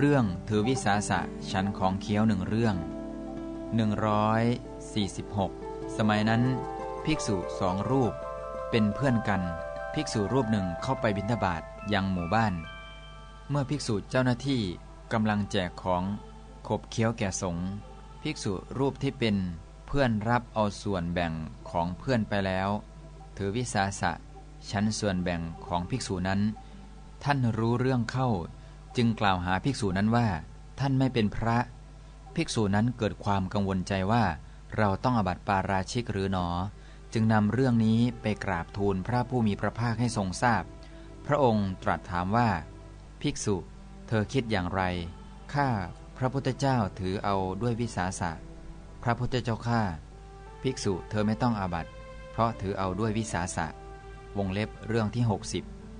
เรื่องถือวิสาสะชั้นของเคี้ยวหนึ่งเรื่อง 146 สมัยนั้น ภิกษุสองรูป เป็นเพื่อนกัน ภิกษุรูปหนึ่งเข้าไปบิณฑบาตยังหมู่บ้าน เมื่อภิกษุเจ้าหน้าที่กำลังแจกของขบเคี้ยวแก่สงภิกษุรูปที่เป็นเพื่อนรับเอาส่วนแบ่งของเพื่อนไปแล้ว ถือวิสาสะชั้นส่วนแบ่งของภิกษุนั้น ท่านรู้เรื่องเข้า จึงกล่าวหาภิกษุนั้นว่า ท่านไม่เป็นพระ ภิกษุนั้นเกิดความกังวลใจว่า เราต้องอบัติปาราชิกหรือหนอ จึงนำเรื่องนี้ไปกราบทูลพระผู้มีพระภาคให้ทรงทราบพพระองค์ตรัสถามว่า ภิกษุ เธอคิดอย่างไรข้าพระพุทธเจ้าถือเอาด้วยวิสาสะ พระพุทธเจ้าข้าภิกษุเธอไม่ต้องอาบัติ เพราะถือเอาด้วยวิสาสะ วงเล็บเรื่องที่ 60